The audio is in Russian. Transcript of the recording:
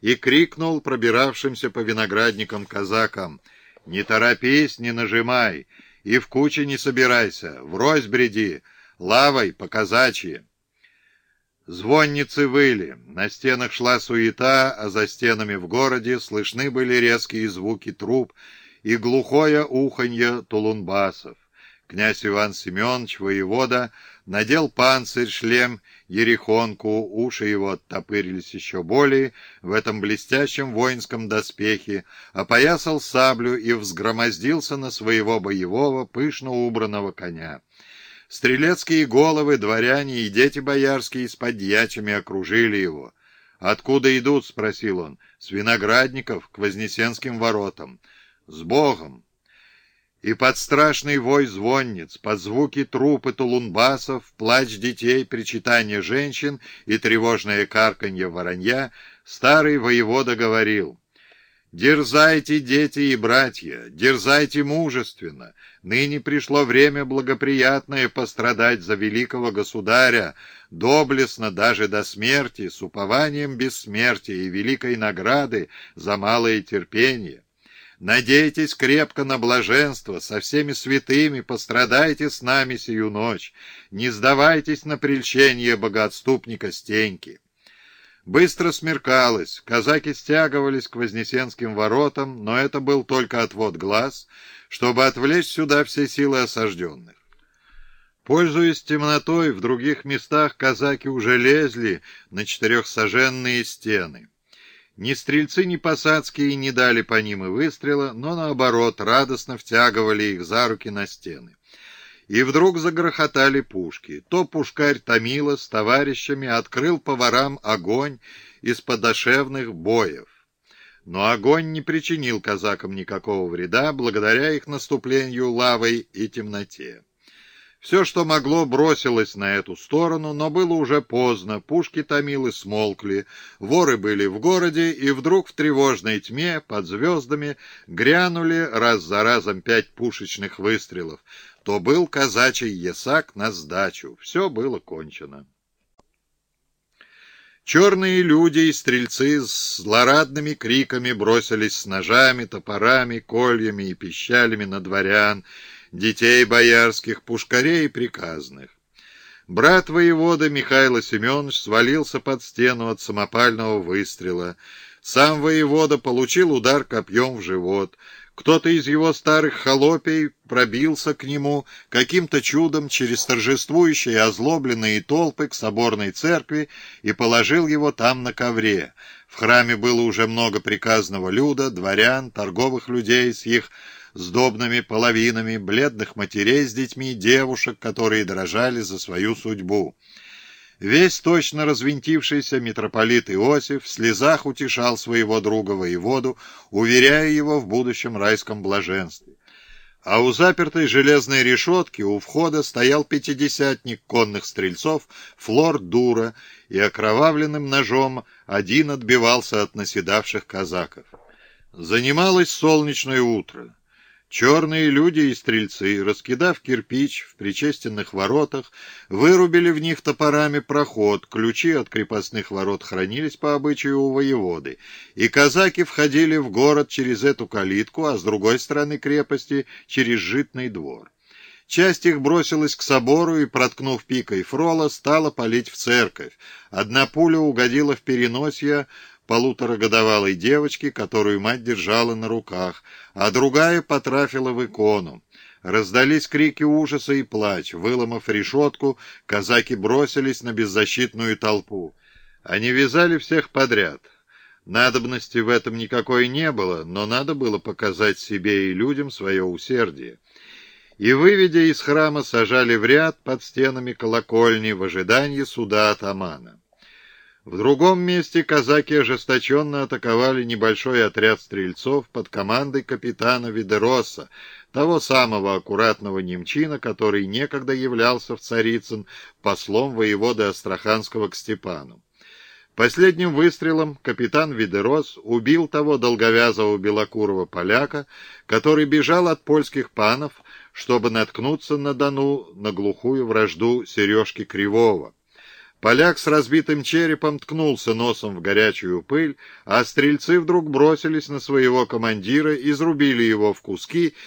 и крикнул пробиравшимся по виноградникам казакам «Не торопись, не нажимай, и в куче не собирайся, врозь бреди, лавой по казачьи». Звонницы выли, на стенах шла суета, а за стенами в городе слышны были резкие звуки труб и глухое уханье тулунбасов. Князь Иван Семенович, воевода, надел панцирь, шлем, ерехонку, уши его оттопырились еще более в этом блестящем воинском доспехе, опоясал саблю и взгромоздился на своего боевого, пышно убранного коня. Стрелецкие головы, дворяне и дети боярские с подьячами окружили его. «Откуда идут?» — спросил он. «С виноградников к Вознесенским воротам». «С Богом!» И под страшный вой звонниц, под звуки труп и тулунбасов, плач детей, причитание женщин и тревожное карканье воронья, старый воевода говорил, «Дерзайте, дети и братья, дерзайте мужественно. Ныне пришло время благоприятное пострадать за великого государя, доблестно даже до смерти, с упованием бессмертия и великой награды за малое терпение». Надейтесь крепко на блаженство, со всеми святыми пострадайте с нами сию ночь, не сдавайтесь на прельщение богоотступника Стеньки. Быстро смеркалось, казаки стягивались к Вознесенским воротам, но это был только отвод глаз, чтобы отвлечь сюда все силы осажденных. Пользуясь темнотой, в других местах казаки уже лезли на четырехсоженные стены. Ни стрельцы, ни посадские не дали по ним и выстрела, но, наоборот, радостно втягивали их за руки на стены. И вдруг загрохотали пушки. То пушкарь Томила с товарищами открыл по ворам огонь из подошевных боев. Но огонь не причинил казакам никакого вреда, благодаря их наступлению лавой и темноте. Все, что могло, бросилось на эту сторону, но было уже поздно, пушки томилы смолкли, воры были в городе, и вдруг в тревожной тьме под звездами грянули раз за разом пять пушечных выстрелов. То был казачий ясак на сдачу. Все было кончено. Черные люди и стрельцы с злорадными криками бросились с ножами, топорами, кольями и пищалями на дворян, детей боярских, пушкарей и приказных. Брат воевода Михаил Семенович свалился под стену от самопального выстрела. Сам воевода получил удар копьем в живот. Кто-то из его старых холопей пробился к нему каким-то чудом через торжествующие озлобленные толпы к соборной церкви и положил его там на ковре. В храме было уже много приказного люда, дворян, торговых людей с их сдобными половинами, бледных матерей с детьми, девушек, которые дрожали за свою судьбу. Весь точно развинтившийся митрополит Иосиф в слезах утешал своего друга воеводу, уверяя его в будущем райском блаженстве. А у запертой железной решетки у входа стоял пятидесятник конных стрельцов Флор Дура, и окровавленным ножом один отбивался от наседавших казаков. Занималось солнечное утро. Черные люди и стрельцы, раскидав кирпич в причестенных воротах, вырубили в них топорами проход, ключи от крепостных ворот хранились по обычаю у воеводы, и казаки входили в город через эту калитку, а с другой стороны крепости — через житный двор. Часть их бросилась к собору и, проткнув пикой фрола, стала палить в церковь. Одна пуля угодила в переносье, полуторагодовалой девочки, которую мать держала на руках, а другая потрафила в икону. Раздались крики ужаса и плач. Выломав решетку, казаки бросились на беззащитную толпу. Они вязали всех подряд. Надобности в этом никакой не было, но надо было показать себе и людям свое усердие. И, выведя из храма, сажали в ряд под стенами колокольни в ожидании суда атамана. В другом месте казаки ожесточенно атаковали небольшой отряд стрельцов под командой капитана Видероса, того самого аккуратного немчина, который некогда являлся в Царицын послом воеводы Астраханского к Степану. Последним выстрелом капитан Видерос убил того долговязого белокурого поляка, который бежал от польских панов, чтобы наткнуться на Дону на глухую вражду Сережки Кривого. Поляк с разбитым черепом ткнулся носом в горячую пыль, а стрельцы вдруг бросились на своего командира, изрубили его в куски